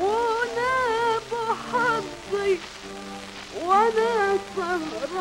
وأنا بحظي وأنا سهران